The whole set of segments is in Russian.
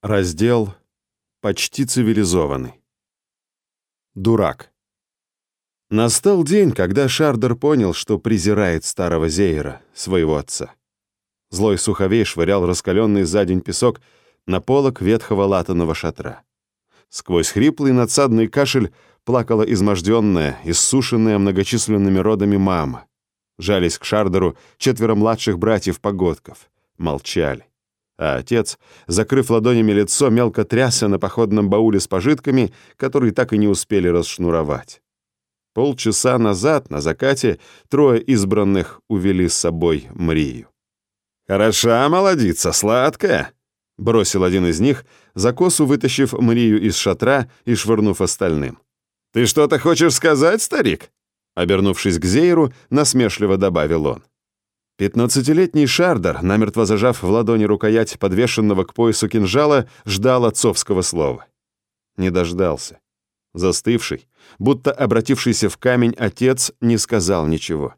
Раздел «Почти цивилизованный». Дурак. Настал день, когда Шардер понял, что презирает старого Зейра, своего отца. Злой суховей швырял раскаленный за день песок на полок ветхого латаного шатра. Сквозь хриплый надсадный кашель плакала изможденная, иссушенная многочисленными родами мама. Жались к Шардеру четверо младших братьев-погодков. Молчали а отец, закрыв ладонями лицо, мелко трясся на походном бауле с пожитками, которые так и не успели расшнуровать. Полчаса назад, на закате, трое избранных увели с собой Мрию. «Хороша молодица, сладкая!» — бросил один из них, за косу вытащив Мрию из шатра и швырнув остальным. «Ты что-то хочешь сказать, старик?» Обернувшись к Зейру, насмешливо добавил он. Пятнадцатилетний Шардер, намертво зажав в ладони рукоять подвешенного к поясу кинжала, ждал отцовского слова. Не дождался. Застывший, будто обратившийся в камень отец не сказал ничего.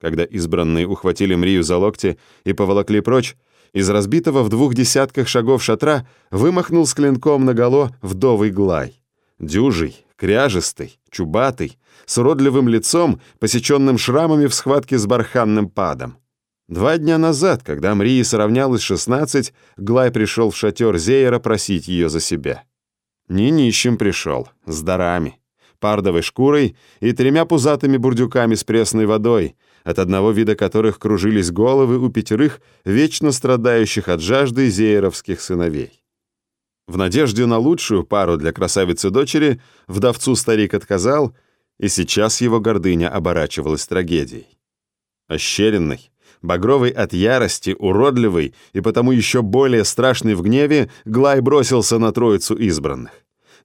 Когда избранные ухватили Мрию за локти и поволокли прочь, из разбитого в двух десятках шагов шатра вымахнул с клинком наголо вдовый Глай. Дюжий, кряжистый, чубатый, с уродливым лицом, посеченным шрамами в схватке с барханным падом. Два дня назад, когда Мрии сравнялось 16, Глай пришел в шатер Зейера просить ее за себя. Не нищим пришел, с дарами, пардовой шкурой и тремя пузатыми бурдюками с пресной водой, от одного вида которых кружились головы у пятерых вечно страдающих от жажды зееровских сыновей. В надежде на лучшую пару для красавицы-дочери вдовцу старик отказал, и сейчас его гордыня оборачивалась трагедией. Ощеренный, багровый от ярости, уродливый и потому еще более страшный в гневе, Глай бросился на троицу избранных.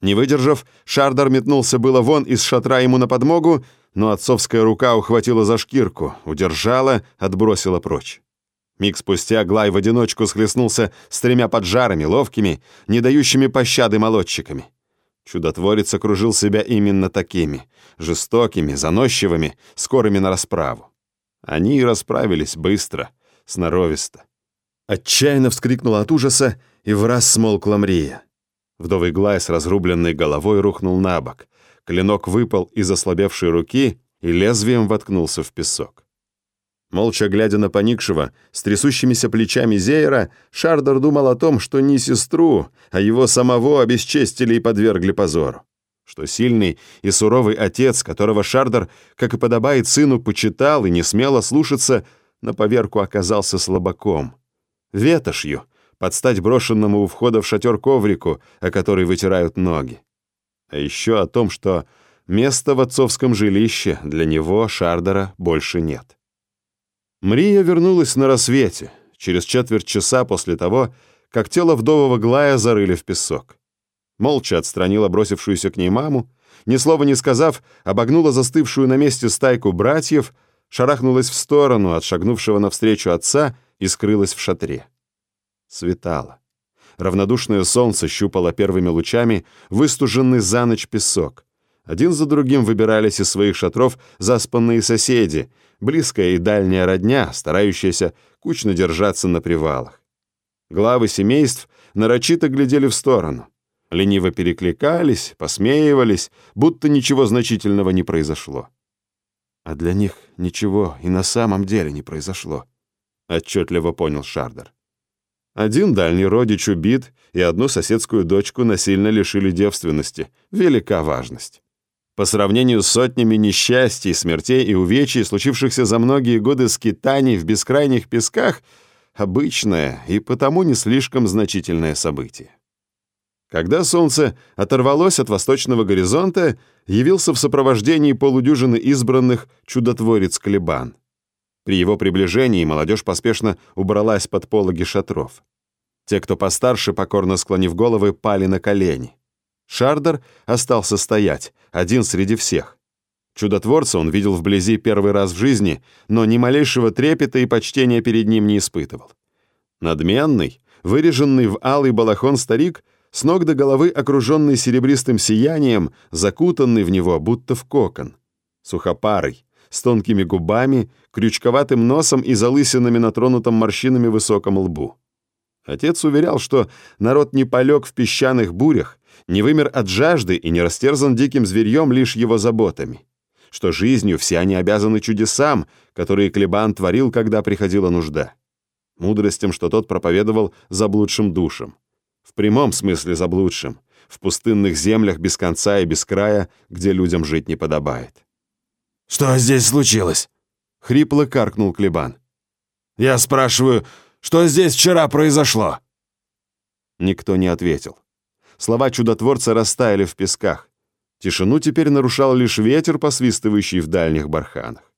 Не выдержав, Шардар метнулся было вон из шатра ему на подмогу, но отцовская рука ухватила за шкирку, удержала, отбросила прочь. Миг спустя Глай в одиночку схлестнулся с тремя поджарами, ловкими, не дающими пощады молодчиками. Чудотворец окружил себя именно такими, жестокими, заносчивыми, скорыми на расправу. Они и расправились быстро, сноровисто. Отчаянно вскрикнула от ужаса, и в раз смолкла Мрия. Вдовый Глай с разрубленной головой рухнул на бок. Клинок выпал из ослабевшей руки и лезвием воткнулся в песок. Молча глядя на поникшего, с трясущимися плечами Зейра, Шардер думал о том, что не сестру, а его самого обесчестили и подвергли позору. Что сильный и суровый отец, которого Шардер, как и подобает сыну, почитал и не смело слушаться, на поверку оказался слабаком. Ветошью, под стать брошенному у входа в шатер коврику, о который вытирают ноги. А еще о том, что места в отцовском жилище для него, Шардера, больше нет. Мрия вернулась на рассвете, через четверть часа после того, как тело вдового Глая зарыли в песок. Молча отстранила бросившуюся к ней маму, ни слова не сказав, обогнула застывшую на месте стайку братьев, шарахнулась в сторону от шагнувшего навстречу отца и скрылась в шатре. Светало. Равнодушное солнце щупало первыми лучами выстуженный за ночь песок. Один за другим выбирались из своих шатров заспанные соседи, близкая и дальняя родня, старающаяся кучно держаться на привалах. Главы семейств нарочито глядели в сторону, лениво перекликались, посмеивались, будто ничего значительного не произошло. А для них ничего и на самом деле не произошло, отчетливо понял Шардер. Один дальний родич убит, и одну соседскую дочку насильно лишили девственности. Велика важность. По сравнению с сотнями несчастий, смертей и увечий, случившихся за многие годы скитаний в бескрайних песках, обычное и потому не слишком значительное событие. Когда солнце оторвалось от восточного горизонта, явился в сопровождении полудюжины избранных чудотворец Клебан. При его приближении молодежь поспешно убралась под пологи шатров. Те, кто постарше, покорно склонив головы, пали на колени. Шардер остался стоять, один среди всех. Чудотворца он видел вблизи первый раз в жизни, но ни малейшего трепета и почтения перед ним не испытывал. Надменный, выреженный в алый балахон старик, с ног до головы окруженный серебристым сиянием, закутанный в него, будто в кокон. Сухопарый, с тонкими губами, крючковатым носом и залысинами на тронутом морщинами высоком лбу. Отец уверял, что народ не полег в песчаных бурях, не вымер от жажды и не растерзан диким зверьем лишь его заботами, что жизнью все они обязаны чудесам, которые Клебан творил, когда приходила нужда, мудростям, что тот проповедовал заблудшим душам, в прямом смысле заблудшим, в пустынных землях без конца и без края, где людям жить не подобает. «Что здесь случилось?» — хрипло каркнул Клебан. «Я спрашиваю, что здесь вчера произошло?» Никто не ответил. Слова чудотворца растаяли в песках. Тишину теперь нарушал лишь ветер, посвистывающий в дальних барханах.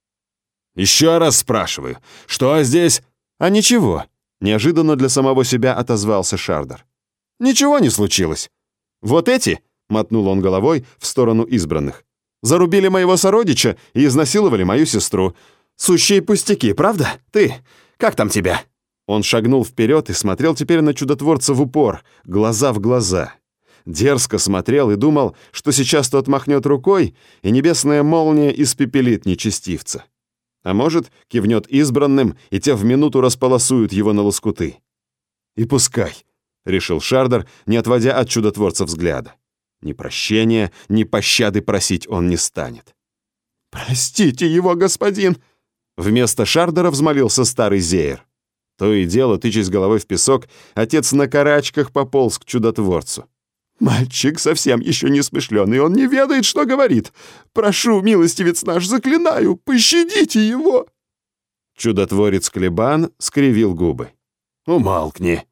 «Еще раз спрашиваю, что здесь...» «А ничего», — неожиданно для самого себя отозвался Шардер. «Ничего не случилось. Вот эти...» — мотнул он головой в сторону избранных. «Зарубили моего сородича и изнасиловали мою сестру. Сущие пустяки, правда? Ты? Как там тебя?» Он шагнул вперед и смотрел теперь на чудотворца в упор, глаза в глаза. Дерзко смотрел и думал, что сейчас тот махнет рукой, и небесная молния испепелит нечестивца. А может, кивнет избранным, и те в минуту располосуют его на лоскуты. «И пускай», — решил Шардер, не отводя от чудотворца взгляда. Ни прощения, ни пощады просить он не станет. «Простите его, господин!» Вместо Шардера взмолился старый Зеер. То и дело, тычась головой в песок, отец на карачках пополз к чудотворцу. «Мальчик совсем еще не смышленый, он не ведает, что говорит. Прошу, милостивец наш, заклинаю, пощадите его!» Чудотворец Клебан скривил губы. «Умолкни!»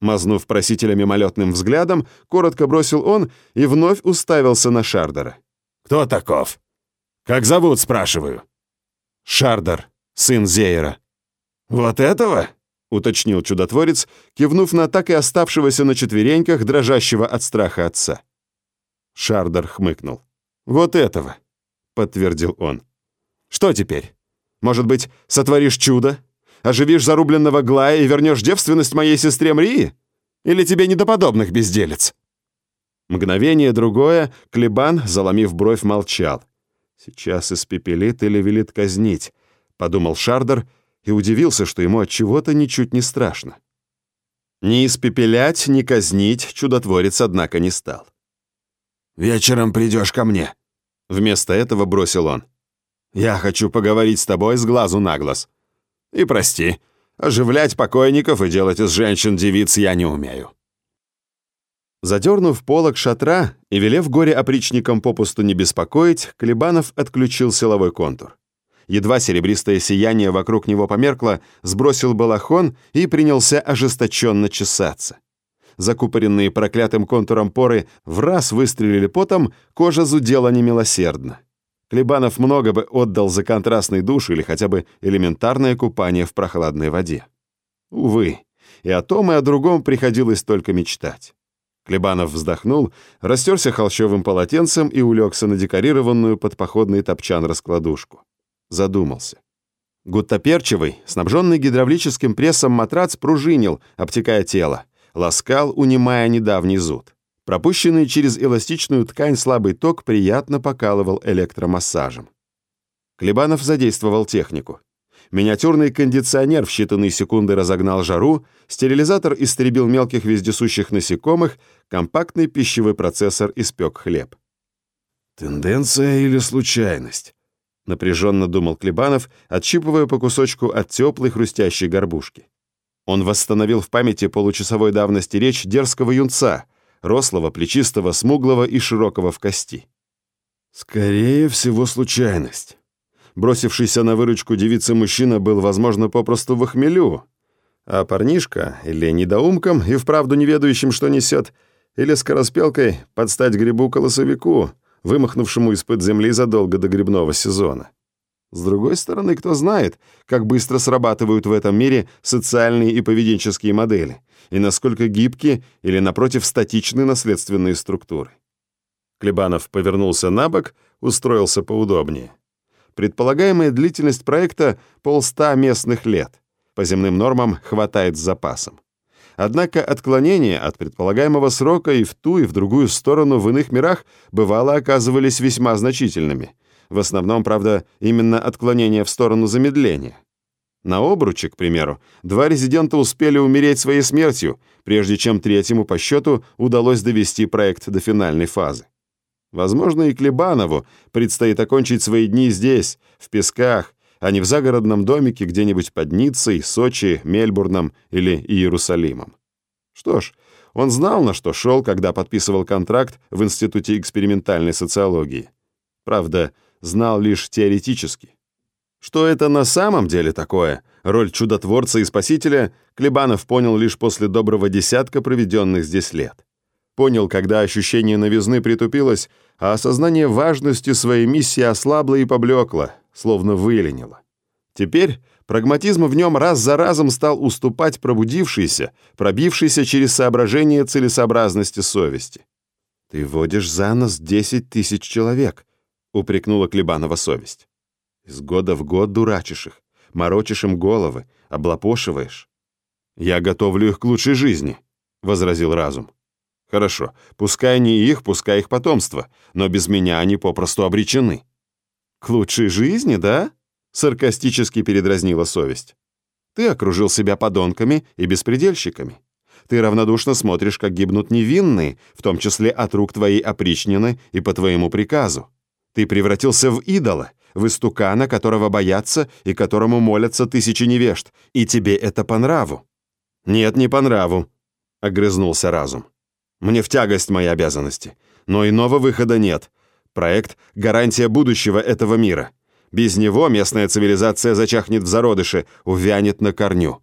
Мазнув просителя мимолетным взглядом, коротко бросил он и вновь уставился на Шардера. «Кто таков? Как зовут, спрашиваю?» «Шардер, сын Зейра». «Вот этого?» — уточнил чудотворец, кивнув на так и оставшегося на четвереньках, дрожащего от страха отца. Шардер хмыкнул. «Вот этого», — подтвердил он. «Что теперь? Может быть, сотворишь чудо? Оживишь зарубленного Глая и вернешь девственность моей сестре Мрии? Или тебе не до подобных безделец?» Мгновение другое Клебан, заломив бровь, молчал. «Сейчас испепелит или велит казнить», — подумал Шардер, — и удивился, что ему от чего-то ничуть не страшно. Ни испепелять, ни казнить чудотворец, однако, не стал. «Вечером придешь ко мне», — вместо этого бросил он. «Я хочу поговорить с тобой с глазу на глаз. И прости, оживлять покойников и делать из женщин девиц я не умею». Задернув полок шатра и велев горе опричникам попусту не беспокоить, Клебанов отключил силовой контур едва серебристое сияние вокруг него померкло, сбросил балахон и принялся ожесточенно чесаться. Закупоренные проклятым контуром поры в раз выстрелили потом, кожа зудела немилосердно. Клебанов много бы отдал за контрастный душ или хотя бы элементарное купание в прохладной воде. Увы, и о том, и о другом приходилось только мечтать. Клебанов вздохнул, растерся холщовым полотенцем и улегся на декорированную под походный топчан раскладушку задумался. Гуттаперчевый, снабженный гидравлическим прессом матрац пружинил, обтекая тело, ласкал, унимая недавний зуд. Пропущенный через эластичную ткань слабый ток приятно покалывал электромассажем. Клебанов задействовал технику. Миниатюрный кондиционер в считанные секунды разогнал жару, стерилизатор истребил мелких вездесущих насекомых, компактный пищевой процессор испек хлеб. «Тенденция или случайность?» Напряженно думал Клебанов, отщипывая по кусочку от теплой хрустящей горбушки. Он восстановил в памяти получасовой давности речь дерзкого юнца, рослого, плечистого, смуглого и широкого в кости. «Скорее всего, случайность». Бросившийся на выручку девицы мужчина был, возможно, попросту в охмелю, а парнишка, или недоумком и вправду неведающим, что несет, или скороспелкой подстать грибу-колосовику — вымахнувшему из-под земли задолго до грибного сезона. С другой стороны, кто знает, как быстро срабатывают в этом мире социальные и поведенческие модели, и насколько гибки или, напротив, статичны наследственные структуры. Клебанов повернулся на бок, устроился поудобнее. Предполагаемая длительность проекта — полста местных лет. По земным нормам хватает с запасом. Однако отклонения от предполагаемого срока и в ту, и в другую сторону в иных мирах бывало оказывались весьма значительными. В основном, правда, именно отклонения в сторону замедления. На обруче, к примеру, два резидента успели умереть своей смертью, прежде чем третьему по счету удалось довести проект до финальной фазы. Возможно, и Клебанову предстоит окончить свои дни здесь, в Песках, а не в загородном домике где-нибудь под Ниццей, Сочи, Мельбурном или Иерусалимом. Что ж, он знал, на что шел, когда подписывал контракт в Институте экспериментальной социологии. Правда, знал лишь теоретически. Что это на самом деле такое, роль чудотворца и спасителя, Клебанов понял лишь после доброго десятка проведенных здесь лет. Понял, когда ощущение новизны притупилось, а осознание важности своей миссии ослабло и поблекло, словно выленило. Теперь прагматизм в нем раз за разом стал уступать пробудившийся, пробившийся через соображение целесообразности совести. «Ты водишь за нос 10 тысяч человек», — упрекнула Клебанова совесть. Из года в год дурачишь их, морочишь им головы, облапошиваешь. «Я готовлю их к лучшей жизни», — возразил разум. «Хорошо, пускай не их, пускай их потомство, но без меня они попросту обречены». «К лучшей жизни, да?» — саркастически передразнила совесть. «Ты окружил себя подонками и беспредельщиками. Ты равнодушно смотришь, как гибнут невинные, в том числе от рук твоей опричнины и по твоему приказу. Ты превратился в идола, в истукана, которого боятся и которому молятся тысячи невежд, и тебе это по нраву». «Нет, не по нраву», — огрызнулся разум. «Мне в тягость мои обязанности, но иного выхода нет. Проект — гарантия будущего этого мира. Без него местная цивилизация зачахнет в зародыше, увянет на корню».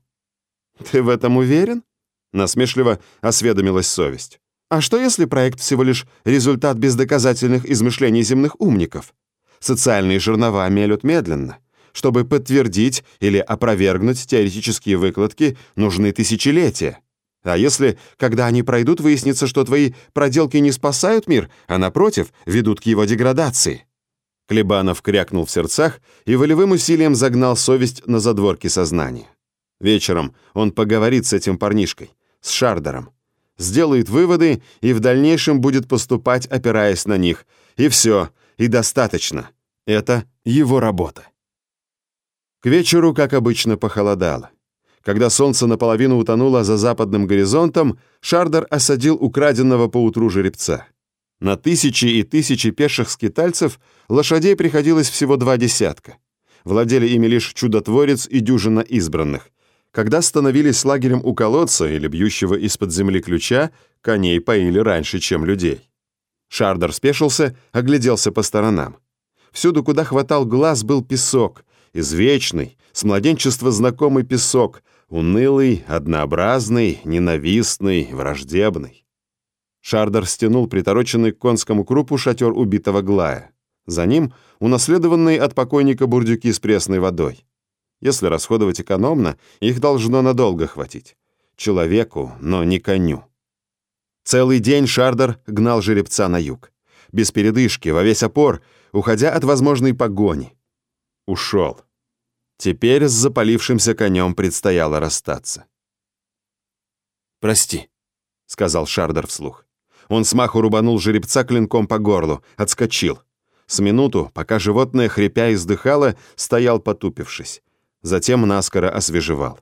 «Ты в этом уверен?» — насмешливо осведомилась совесть. «А что, если проект всего лишь результат бездоказательных измышлений земных умников? Социальные жернова мелют медленно. Чтобы подтвердить или опровергнуть теоретические выкладки, нужны тысячелетия. А если, когда они пройдут, выяснится, что твои проделки не спасают мир, а, напротив, ведут к его деградации?» Клебанов крякнул в сердцах и волевым усилием загнал совесть на задворки сознания. Вечером он поговорит с этим парнишкой, с Шардером, сделает выводы и в дальнейшем будет поступать, опираясь на них. И все, и достаточно. Это его работа. К вечеру, как обычно, похолодало. Когда солнце наполовину утонуло за западным горизонтом, Шардер осадил украденного поутру жеребца. На тысячи и тысячи пеших скитальцев лошадей приходилось всего два десятка. Владели ими лишь чудотворец и дюжина избранных. Когда становились лагерем у колодца или бьющего из-под земли ключа, коней поили раньше, чем людей. Шардер спешился, огляделся по сторонам. Всюду, куда хватал глаз, был песок. Извечный, с младенчества знакомый песок. Унылый, однообразный, ненавистный, враждебный. Шардер стянул притороченный к конскому крупу шатер убитого Глая. За ним унаследованные от покойника бурдюки с пресной водой. Если расходовать экономно, их должно надолго хватить. Человеку, но не коню. Целый день Шардер гнал жеребца на юг. Без передышки, во весь опор, уходя от возможной погони. Ушел. Теперь с запалившимся конем предстояло расстаться. «Прости», — сказал Шардер вслух. Он смаху рубанул жеребца клинком по горлу, отскочил. С минуту, пока животное, хрипя, издыхало, стоял потупившись. Затем наскоро освежевал.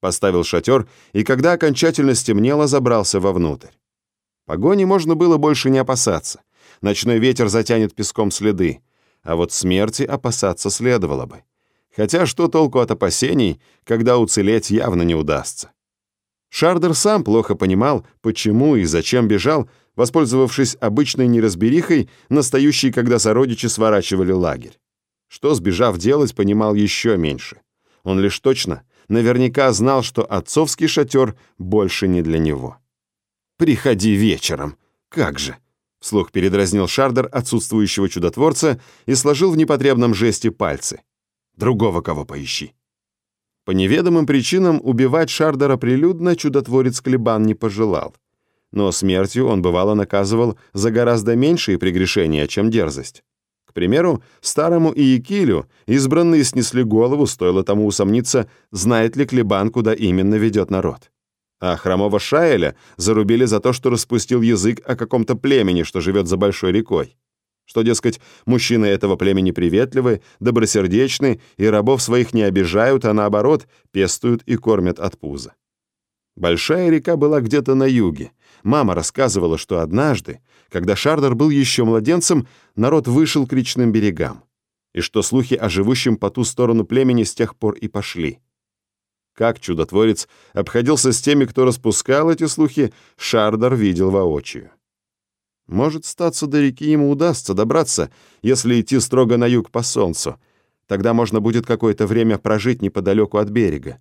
Поставил шатер, и когда окончательно стемнело, забрался вовнутрь. Погони можно было больше не опасаться. Ночной ветер затянет песком следы, а вот смерти опасаться следовало бы. Хотя что толку от опасений, когда уцелеть явно не удастся? Шардер сам плохо понимал, почему и зачем бежал, воспользовавшись обычной неразберихой, настающей, когда сородичи сворачивали лагерь. Что, сбежав делать, понимал еще меньше. Он лишь точно, наверняка знал, что отцовский шатер больше не для него. «Приходи вечером. Как же!» Вслух передразнил Шардер отсутствующего чудотворца и сложил в непотребном жесте пальцы. «Другого кого поищи». По неведомым причинам убивать Шардера прилюдно чудотворец Клебан не пожелал. Но смертью он бывало наказывал за гораздо меньшие прегрешения, чем дерзость. К примеру, старому Иекилю избранные снесли голову, стоило тому усомниться, знает ли Клебан, куда именно ведет народ а хромого Шаэля зарубили за то, что распустил язык о каком-то племени, что живет за большой рекой. Что, дескать, мужчины этого племени приветливы, добросердечны и рабов своих не обижают, а наоборот, пестуют и кормят от пуза. Большая река была где-то на юге. Мама рассказывала, что однажды, когда Шардер был еще младенцем, народ вышел к речным берегам, и что слухи о живущем по ту сторону племени с тех пор и пошли. Как чудотворец обходился с теми, кто распускал эти слухи, Шардер видел воочию. Может, статься до реки ему удастся добраться, если идти строго на юг по солнцу. Тогда можно будет какое-то время прожить неподалеку от берега.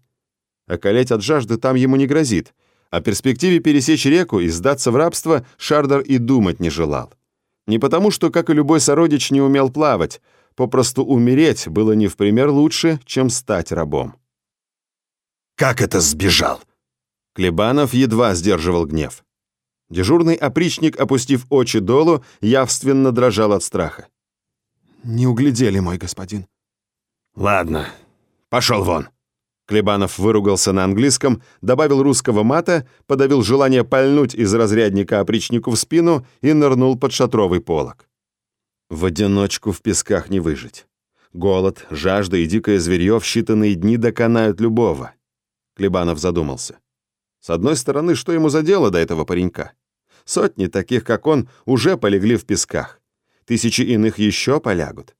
Околеть от жажды там ему не грозит. О перспективе пересечь реку и сдаться в рабство Шардар и думать не желал. Не потому, что, как и любой сородич, не умел плавать, попросту умереть было не в пример лучше, чем стать рабом. «Как это сбежал?» Клебанов едва сдерживал гнев. Дежурный опричник, опустив очи долу, явственно дрожал от страха. «Не углядели, мой господин». «Ладно, пошел вон». Клебанов выругался на английском, добавил русского мата, подавил желание пальнуть из разрядника опричнику в спину и нырнул под шатровый полог. В одиночку в песках не выжить. Голод, жажда и дикое зверье в считанные дни доконают любого. Клебанов задумался. С одной стороны, что ему за дело до этого паренька? Сотни таких, как он, уже полегли в песках. Тысячи иных еще полягут.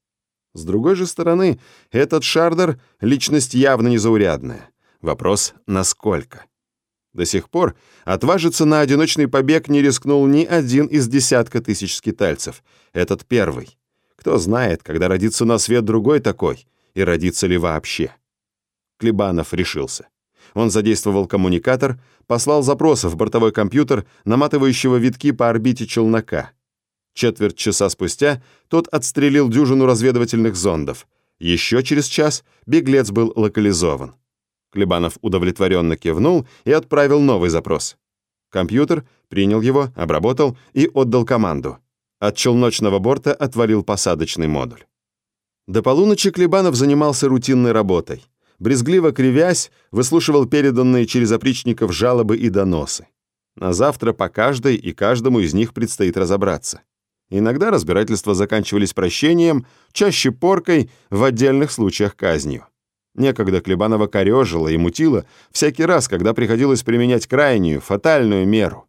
С другой же стороны, этот Шардер — личность явно незаурядная. Вопрос — насколько? До сих пор отважиться на одиночный побег не рискнул ни один из десятка тысяч скитальцев. Этот первый. Кто знает, когда родится на свет другой такой, и родится ли вообще. Клебанов решился. Он задействовал коммуникатор, послал запрос в бортовой компьютер, наматывающего витки по орбите челнока — Четверть часа спустя тот отстрелил дюжину разведывательных зондов. Еще через час беглец был локализован. Клебанов удовлетворенно кивнул и отправил новый запрос. Компьютер принял его, обработал и отдал команду. От челночного борта отвалил посадочный модуль. До полуночи Клебанов занимался рутинной работой. Брезгливо кривясь, выслушивал переданные через опричников жалобы и доносы. На завтра по каждой и каждому из них предстоит разобраться. Иногда разбирательства заканчивались прощением, чаще поркой, в отдельных случаях казнью. Некогда Клебанова корёжило и мутило всякий раз, когда приходилось применять крайнюю, фатальную меру.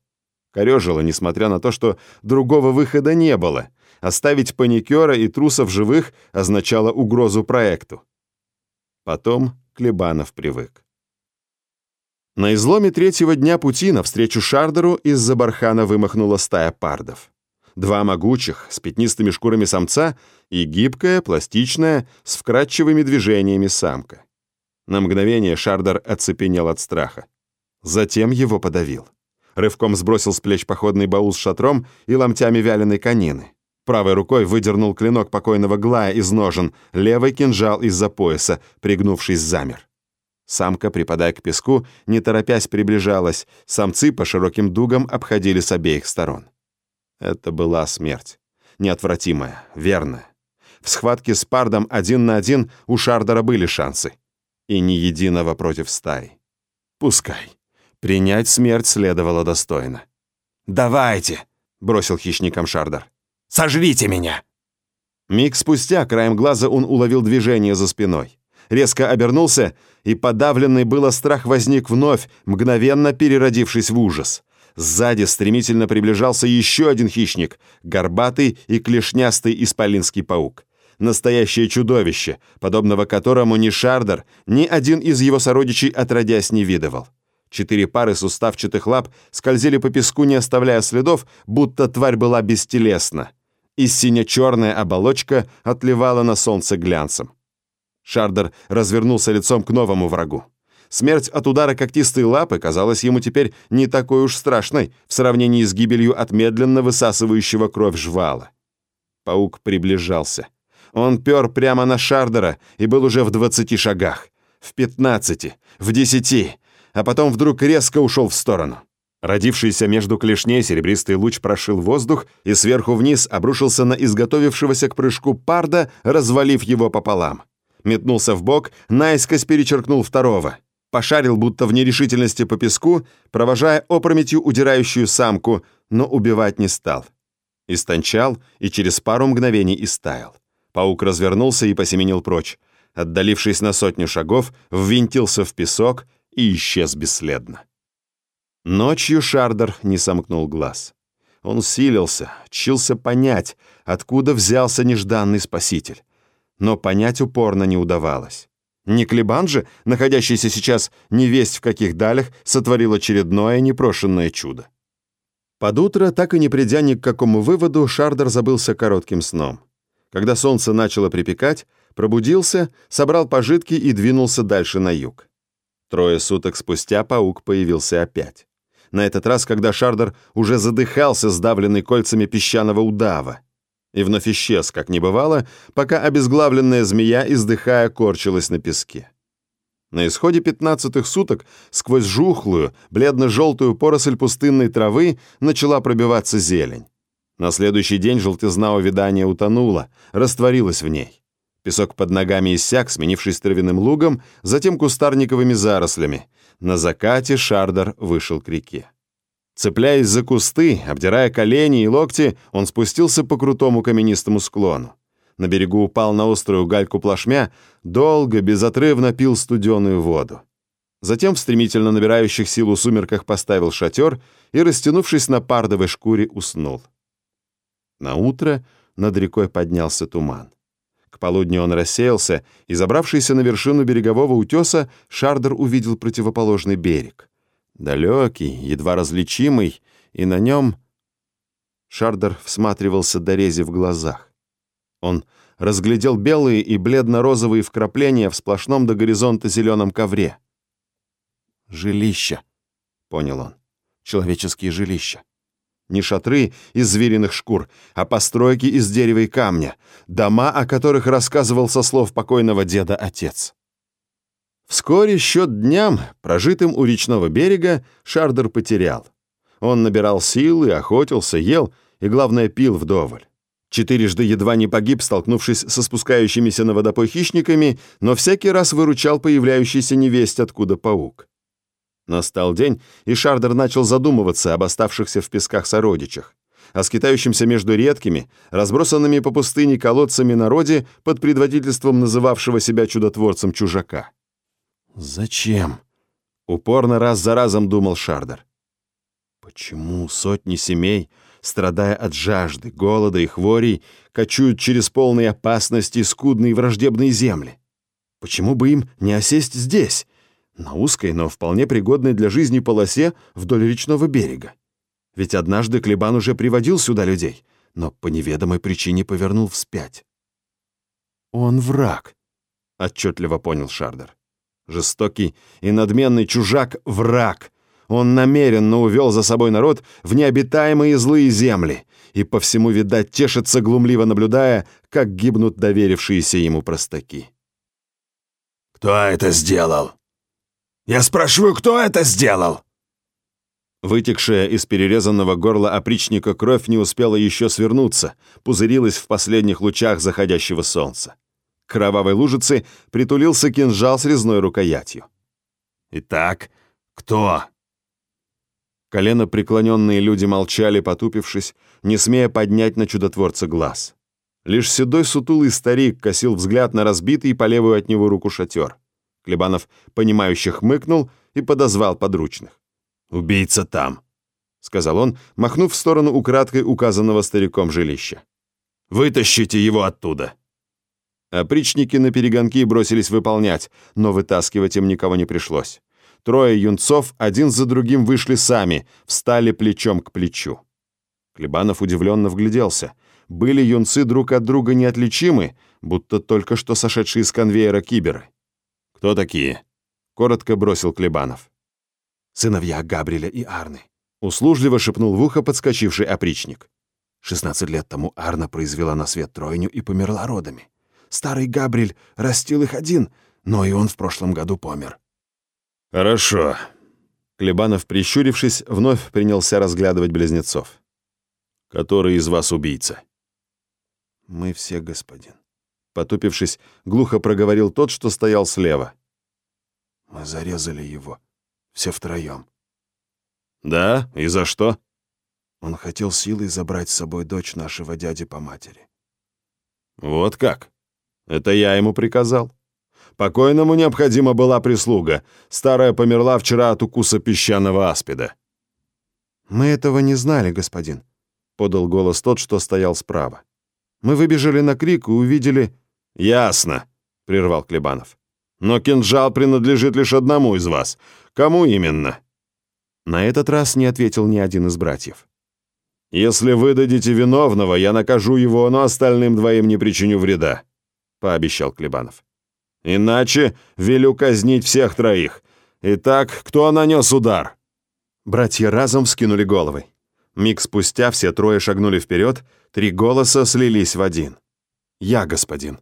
Корёжило, несмотря на то, что другого выхода не было. Оставить паникера и трусов живых означало угрозу проекту. Потом Клебанов привык. На изломе третьего дня пути навстречу Шардеру из-за бархана вымахнула стая пардов два могучих, с пятнистыми шкурами самца и гибкая, пластичная, с вкрадчивыми движениями самка. На мгновение Шардер оцепенел от страха. Затем его подавил. Рывком сбросил с плеч походный баул с шатром и ломтями вяленой конины. Правой рукой выдернул клинок покойного Глая из ножен, левый кинжал из-за пояса, пригнувшись замер. Самка, припадая к песку, не торопясь приближалась, самцы по широким дугам обходили с обеих сторон. Это была смерть. Неотвратимая, верная. В схватке с Пардом один на один у Шардера были шансы. И ни единого против стаи. Пускай. Принять смерть следовало достойно. «Давайте!» — бросил хищникам Шардер. «Сожрите меня!» Миг спустя краем глаза он уловил движение за спиной. Резко обернулся, и подавленный было страх возник вновь, мгновенно переродившись в ужас. Сзади стремительно приближался еще один хищник, горбатый и клешнястый исполинский паук. Настоящее чудовище, подобного которому ни Шардер, ни один из его сородичей отродясь не видывал. Четыре пары суставчатых лап скользили по песку, не оставляя следов, будто тварь была бестелесна. И сине-черная оболочка отливала на солнце глянцем. Шардер развернулся лицом к новому врагу. Смерть от удара когтистой лапы казалась ему теперь не такой уж страшной в сравнении с гибелью от медленно высасывающего кровь жвала. Паук приближался. Он пер прямо на Шардера и был уже в двадцати шагах, в пятнадцати, в десяти, а потом вдруг резко ушел в сторону. Родившийся между клешней серебристый луч прошил воздух и сверху вниз обрушился на изготовившегося к прыжку парда, развалив его пополам. Метнулся в бок, наискось перечеркнул второго пошарил будто в нерешительности по песку, провожая опрометью удирающую самку, но убивать не стал. Истончал и через пару мгновений истаял. Паук развернулся и посеменил прочь. Отдалившись на сотню шагов, ввинтился в песок и исчез бесследно. Ночью Шардер не сомкнул глаз. Он силился, чился понять, откуда взялся нежданный спаситель. Но понять упорно не удавалось. Не Клебан же, находящийся сейчас невесть в каких далях, сотворил очередное непрошенное чудо. Под утро, так и не придя ни к какому выводу, Шардер забылся коротким сном. Когда солнце начало припекать, пробудился, собрал пожитки и двинулся дальше на юг. Трое суток спустя паук появился опять. На этот раз, когда Шардер уже задыхался, сдавленный кольцами песчаного удава. И вновь исчез, как не бывало, пока обезглавленная змея, издыхая, корчилась на песке. На исходе пятнадцатых суток сквозь жухлую, бледно-желтую поросль пустынной травы начала пробиваться зелень. На следующий день желтизна увядания утонула, растворилась в ней. Песок под ногами иссяк, сменившись травяным лугом, затем кустарниковыми зарослями. На закате Шардер вышел к реке. Цепляясь за кусты, обдирая колени и локти, он спустился по крутому каменистому склону на берегу упал на острую гальку плашмя, долго, безотрывно пил студеную воду. Затем в стремительно набирающих силу сумерках поставил шатер и, растянувшись на пардовой шкуре, уснул. На утро над рекой поднялся туман. Полудню он рассеялся, и, забравшийся на вершину берегового утеса, Шардер увидел противоположный берег. Далекий, едва различимый, и на нем... Шардер всматривался до рези в глазах. Он разглядел белые и бледно-розовые вкрапления в сплошном до горизонта зеленом ковре. «Жилища», — понял он, — «человеческие жилища. Не шатры из звериных шкур, а постройки из дерева и камня, дома, о которых рассказывал со слов покойного деда отец». Вскоре счет дням, прожитым у речного берега, Шардер потерял. Он набирал силы, охотился, ел и, главное, пил вдоволь. Четырежды едва не погиб, столкнувшись со спускающимися на водопой хищниками, но всякий раз выручал появляющийся невесть, откуда паук. Настал день, и Шардер начал задумываться об оставшихся в песках сородичах, о скитающемся между редкими, разбросанными по пустыне колодцами народе под предводительством называвшего себя чудотворцем чужака. «Зачем?» — упорно раз за разом думал Шардер. «Почему сотни семей...» страдая от жажды, голода и хворей, кочуют через полные опасности скудные враждебные земли. Почему бы им не осесть здесь, на узкой, но вполне пригодной для жизни полосе вдоль речного берега? Ведь однажды Клебан уже приводил сюда людей, но по неведомой причине повернул вспять. «Он враг», — отчетливо понял Шардер. «Жестокий и надменный чужак — враг, он намеренно увел за собой народ в необитаемые злые земли и по всему, видать, тешится, глумливо наблюдая, как гибнут доверившиеся ему простаки. «Кто это сделал? Я спрашиваю, кто это сделал?» Вытекшая из перерезанного горла опричника кровь не успела еще свернуться, пузырилась в последних лучах заходящего солнца. К кровавой лужице притулился кинжал с резной рукоятью. «Итак, кто?» Колено преклоненные люди молчали, потупившись, не смея поднять на чудотворца глаз. Лишь седой сутулый старик косил взгляд на разбитый по левую от него руку шатер. Клебанов, понимающе хмыкнул и подозвал подручных. «Убийца там», — сказал он, махнув в сторону украдкой указанного стариком жилища. «Вытащите его оттуда!» Опричники на перегонки бросились выполнять, но вытаскивать им никого не пришлось. Трое юнцов один за другим вышли сами, встали плечом к плечу. Клебанов удивленно вгляделся. Были юнцы друг от друга неотличимы, будто только что сошедшие с конвейера киберы. «Кто такие?» — коротко бросил Клебанов. «Сыновья Габриэля и Арны», — услужливо шепнул в ухо подскочивший опричник. «16 лет тому Арна произвела на свет тройню и померла родами. Старый Габриэль растил их один, но и он в прошлом году помер. «Хорошо». Клебанов, прищурившись, вновь принялся разглядывать близнецов. «Который из вас убийца?» «Мы все, господин». Потупившись, глухо проговорил тот, что стоял слева. «Мы зарезали его. Все втроем». «Да? И за что?» Он хотел силой забрать с собой дочь нашего дяди по матери. Вот как? Это я ему приказал. Покойному необходима была прислуга. Старая померла вчера от укуса песчаного аспида. «Мы этого не знали, господин», — подал голос тот, что стоял справа. «Мы выбежали на крик и увидели...» «Ясно», — прервал Клебанов. «Но кинжал принадлежит лишь одному из вас. Кому именно?» На этот раз не ответил ни один из братьев. «Если вы дадите виновного, я накажу его, но остальным двоим не причиню вреда», — пообещал Клебанов. «Иначе велю казнить всех троих. Итак, кто нанес удар?» Братья разом вскинули головы. Миг спустя все трое шагнули вперед, три голоса слились в один. «Я, господин».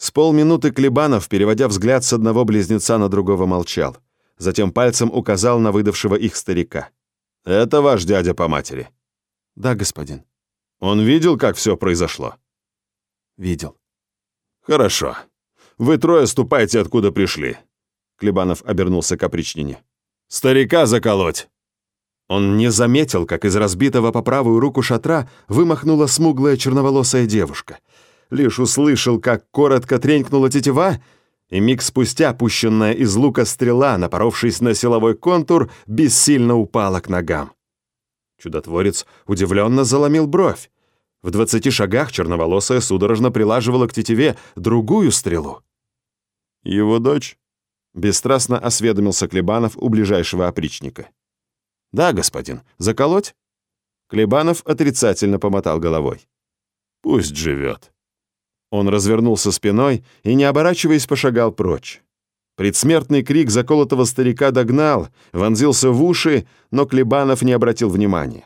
С полминуты Клебанов, переводя взгляд с одного близнеца на другого, молчал. Затем пальцем указал на выдавшего их старика. «Это ваш дядя по матери?» «Да, господин». «Он видел, как все произошло?» «Видел». «Хорошо. Вы трое ступайте, откуда пришли». Клебанов обернулся к опричнине. «Старика заколоть!» Он не заметил, как из разбитого по правую руку шатра вымахнула смуглая черноволосая девушка. Лишь услышал, как коротко тренькнула тетива, и миг спустя пущенная из лука стрела, напоровшись на силовой контур, бессильно упала к ногам. Чудотворец удивленно заломил бровь. В двадцати шагах черноволосая судорожно прилаживала к тетиве другую стрелу. «Его дочь?» — бесстрастно осведомился Клебанов у ближайшего опричника. «Да, господин. Заколоть?» Клебанов отрицательно помотал головой. «Пусть живет». Он развернулся спиной и, не оборачиваясь, пошагал прочь. Предсмертный крик заколотого старика догнал, вонзился в уши, но Клебанов не обратил внимания.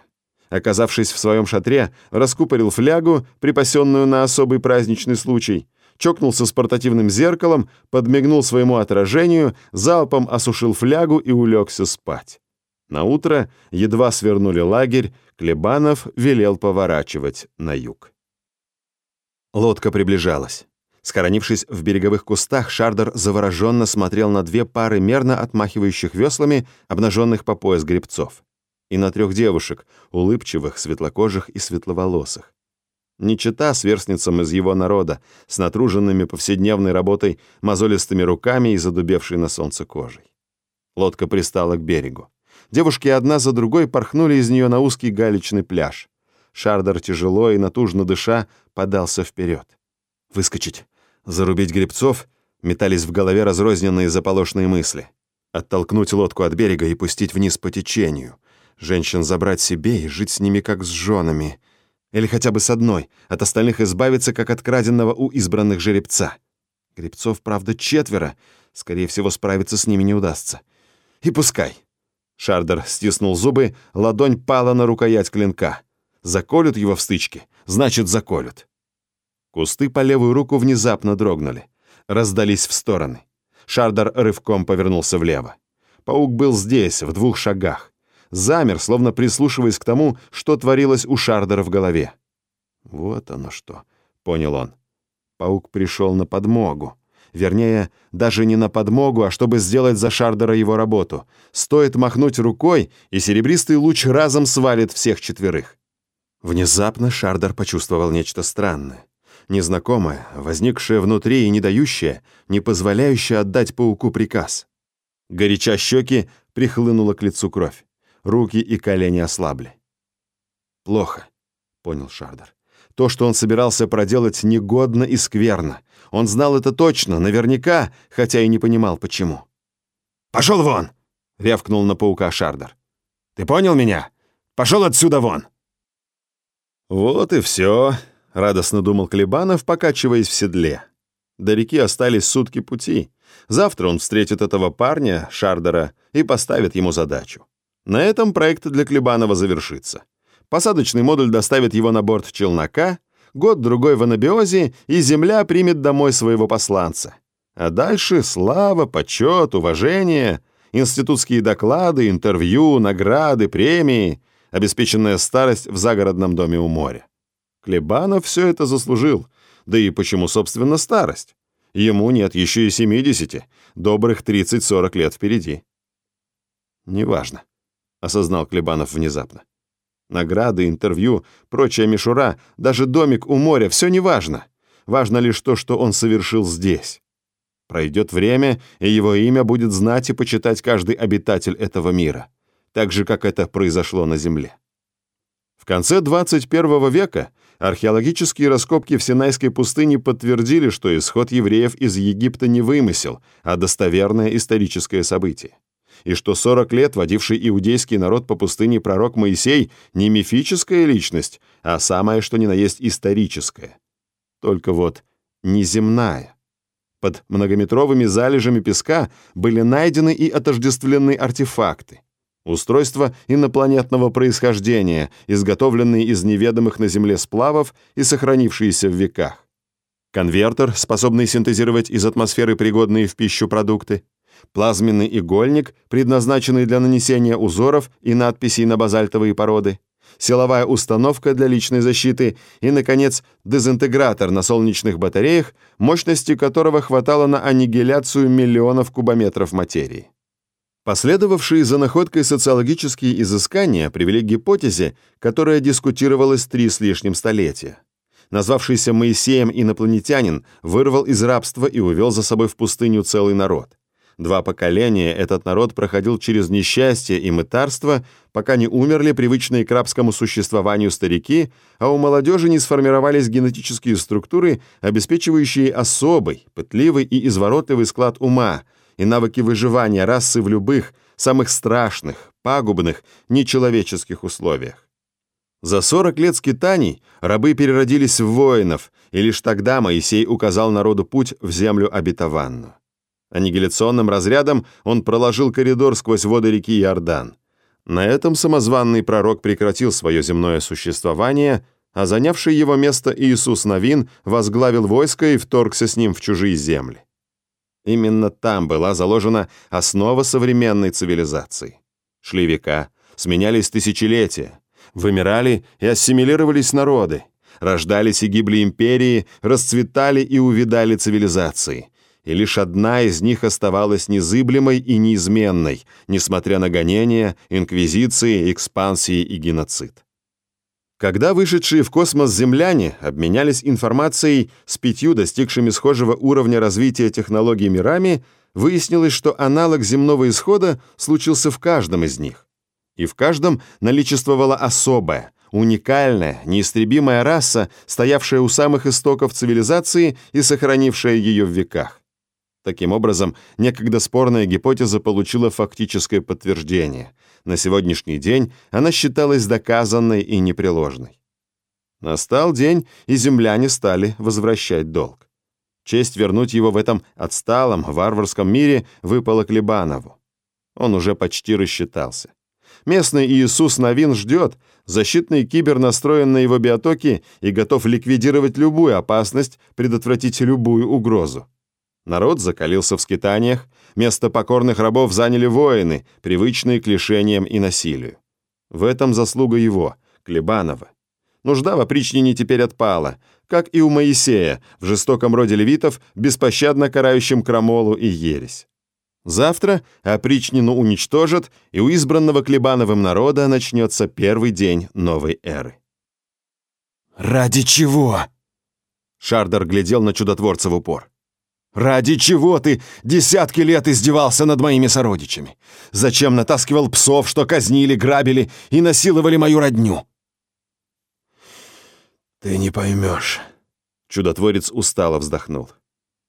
Оказавшись в своем шатре, раскупорил флягу, припасенную на особый праздничный случай, чокнулся с портативным зеркалом, подмигнул своему отражению, залпом осушил флягу и улегся спать. На утро едва свернули лагерь, Клебанов велел поворачивать на юг. Лодка приближалась. Схоронившись в береговых кустах, Шардер завороженно смотрел на две пары мерно отмахивающих веслами, обнаженных по пояс гребцов, и на трех девушек, улыбчивых, светлокожих и светловолосых. Не чита сверстницам из его народа, с натруженными повседневной работой мозолистыми руками и задубевшей на солнце кожей. Лодка пристала к берегу. Девушки одна за другой порхнули из нее на узкий галечный пляж. Шардер, тяжело и натужно дыша, подался вперед. Выскочить, Зарубить гребцов метались в голове разрозненные заполошные мысли. Оттолкнуть лодку от берега и пустить вниз по течению. Женщин забрать себе и жить с ними как с женами. Или хотя бы с одной, от остальных избавиться, как от краденного у избранных жеребца. Гребцов, правда, четверо. Скорее всего, справиться с ними не удастся. И пускай. Шардер стиснул зубы, ладонь пала на рукоять клинка. Заколют его в стычке, значит, заколют. Кусты по левую руку внезапно дрогнули. Раздались в стороны. Шардер рывком повернулся влево. Паук был здесь, в двух шагах. Замер, словно прислушиваясь к тому, что творилось у Шардера в голове. «Вот оно что», — понял он. Паук пришел на подмогу. Вернее, даже не на подмогу, а чтобы сделать за Шардера его работу. Стоит махнуть рукой, и серебристый луч разом свалит всех четверых. Внезапно Шардер почувствовал нечто странное незнакомое, возникшее внутри и не дающее, не позволяющее отдать пауку приказ. Горяча щеки прихлынула к лицу кровь. Руки и колени ослабли. «Плохо», — понял Шардер. То, что он собирался проделать, негодно и скверно. Он знал это точно, наверняка, хотя и не понимал, почему. «Пошел вон!» — рявкнул на паука Шардер. «Ты понял меня? Пошел отсюда вон!» «Вот и все», — радостно думал Клебанов, покачиваясь в седле. До реки остались сутки пути. Завтра он встретит этого парня, Шардера, и поставит ему задачу. На этом проект для Клебанова завершится. Посадочный модуль доставит его на борт челнока, год-другой в анабиозе, и Земля примет домой своего посланца. А дальше слава, почет, уважение, институтские доклады, интервью, награды, премии, обеспеченная старость в загородном доме у моря. Клебанов все это заслужил. Да и почему, собственно, старость? Ему нет еще и 70, добрых 30-40 лет впереди. «Неважно», — осознал Клебанов внезапно. Награды, интервью, прочая мишура, даже домик у моря — все неважно. Важно лишь то, что он совершил здесь. Пройдет время, и его имя будет знать и почитать каждый обитатель этого мира, так же, как это произошло на Земле. В конце 21 века археологические раскопки в Синайской пустыне подтвердили, что исход евреев из Египта не вымысел, а достоверное историческое событие. И что 40 лет водивший иудейский народ по пустыне пророк Моисей не мифическая личность, а самое что ни на есть историческая. Только вот неземная. Под многометровыми залежами песка были найдены и отождествлены артефакты. Устройства инопланетного происхождения, изготовленные из неведомых на Земле сплавов и сохранившиеся в веках. Конвертер, способный синтезировать из атмосферы пригодные в пищу продукты. Плазменный игольник, предназначенный для нанесения узоров и надписей на базальтовые породы. Силовая установка для личной защиты и, наконец, дезинтегратор на солнечных батареях, мощности которого хватало на аннигиляцию миллионов кубометров материи. Последовавшие за находкой социологические изыскания привели к гипотезе, которая дискутировалась три с лишним столетия. Назвавшийся Моисеем инопланетянин вырвал из рабства и увел за собой в пустыню целый народ. Два поколения этот народ проходил через несчастье и мытарство, пока не умерли привычные к рабскому существованию старики, а у молодежи не сформировались генетические структуры, обеспечивающие особый, пытливый и изворотливый склад ума – и навыки выживания расы в любых, самых страшных, пагубных, нечеловеческих условиях. За 40 лет скитаний рабы переродились в воинов, и лишь тогда Моисей указал народу путь в землю обетованную. Аннигиляционным разрядом он проложил коридор сквозь воды реки Иордан. На этом самозванный пророк прекратил свое земное существование, а занявший его место Иисус Новин возглавил войско и вторгся с ним в чужие земли. Именно там была заложена основа современной цивилизации. Шли века, сменялись тысячелетия, вымирали и ассимилировались народы, рождались и гибли империи, расцветали и увядали цивилизации. И лишь одна из них оставалась незыблемой и неизменной, несмотря на гонения, инквизиции, экспансии и геноцид. Когда вышедшие в космос земляне обменялись информацией с пятью достигшими схожего уровня развития технологий мирами, выяснилось, что аналог земного исхода случился в каждом из них. И в каждом наличествовала особая, уникальная, неистребимая раса, стоявшая у самых истоков цивилизации и сохранившая ее в веках. Таким образом, некогда спорная гипотеза получила фактическое подтверждение. На сегодняшний день она считалась доказанной и непреложной. Настал день, и земляне стали возвращать долг. Честь вернуть его в этом отсталом, варварском мире выпала Клебанову. Он уже почти рассчитался. Местный Иисус Новин ждет, защитный кибер настроен на его биотоки и готов ликвидировать любую опасность, предотвратить любую угрозу. Народ закалился в скитаниях, место покорных рабов заняли воины, привычные к лишениям и насилию. В этом заслуга его, Клебанова. Нужда в опричнине теперь отпала, как и у Моисея, в жестоком роде левитов, беспощадно карающим крамолу и ересь. Завтра опричнину уничтожат, и у избранного Клебановым народа начнется первый день новой эры. «Ради чего?» Шардер глядел на чудотворца в упор. Ради чего ты десятки лет издевался над моими сородичами? Зачем натаскивал псов, что казнили, грабили и насиловали мою родню? Ты не поймешь. Чудотворец устало вздохнул.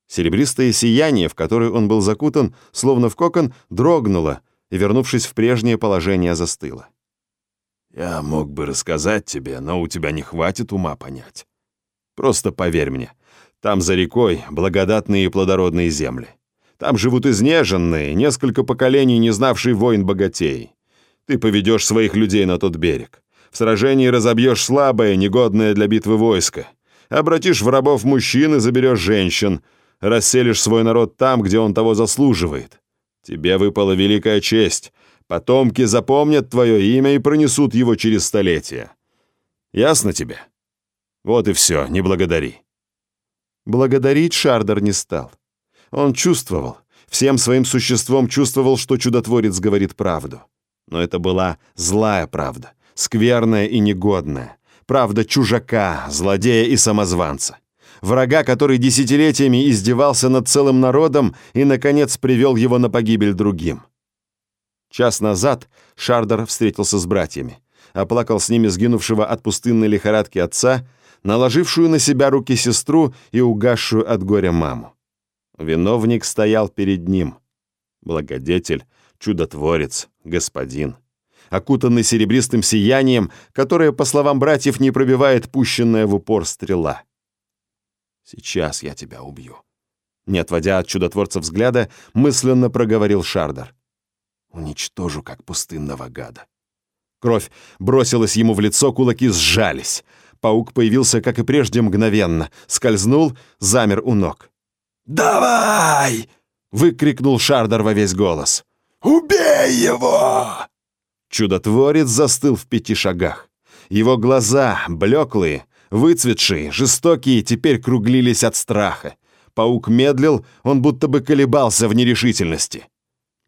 Серебристое сияние, в которое он был закутан, словно в кокон, дрогнуло и, вернувшись в прежнее положение, застыло. Я мог бы рассказать тебе, но у тебя не хватит ума понять. Просто поверь мне — там за рекой благодатные и плодородные земли. Там живут изнеженные, несколько поколений не знавшие войн богатей. Ты поведешь своих людей на тот берег. В сражении разобьешь слабое, негодное для битвы войско. Обратишь в рабов мужчин и заберешь женщин. Расселишь свой народ там, где он того заслуживает. Тебе выпала великая честь. Потомки запомнят твое имя и пронесут его через столетия. Ясно тебе? Вот и все, не благодари. Благодарить Шардер не стал. Он чувствовал, всем своим существом чувствовал, что чудотворец говорит правду. Но это была злая правда, скверное и негодное. Правда, чужака, злодея и самозванца. Врага, который десятилетиями издевался над целым народом и, наконец, привел его на погибель другим. Час назад Шардер встретился с братьями, оплакал с ними сгинувшего от пустынной лихорадки отца, наложившую на себя руки сестру и угасшую от горя маму. Виновник стоял перед ним. Благодетель, чудотворец, господин. Окутанный серебристым сиянием, которое, по словам братьев, не пробивает пущенная в упор стрела. «Сейчас я тебя убью». Не отводя от чудотворца взгляда, мысленно проговорил Шардер. «Уничтожу, как пустынного гада». Кровь бросилась ему в лицо, кулаки сжались. Паук появился, как и прежде, мгновенно. Скользнул, замер у ног. «Давай!» — выкрикнул Шардер во весь голос. «Убей его!» Чудотворец застыл в пяти шагах. Его глаза, блеклые, выцветшие, жестокие, теперь круглились от страха. Паук медлил, он будто бы колебался в нерешительности.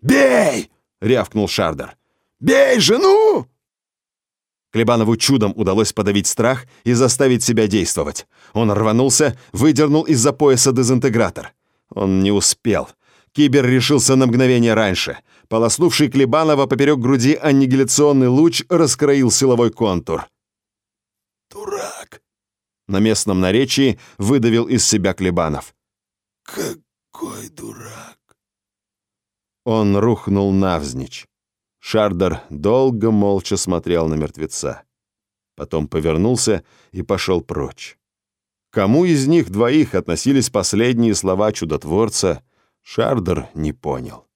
«Бей!» — рявкнул Шардер. «Бей жену!» Клебанову чудом удалось подавить страх и заставить себя действовать. Он рванулся, выдернул из-за пояса дезинтегратор. Он не успел. Кибер решился на мгновение раньше. Полоснувший Клебанова поперек груди аннигиляционный луч раскроил силовой контур. «Дурак!» На местном наречии выдавил из себя Клебанов. «Какой дурак!» Он рухнул навзничь. Шардер долго молча смотрел на мертвеца. Потом повернулся и пошел прочь. Кому из них двоих относились последние слова чудотворца, Шардер не понял.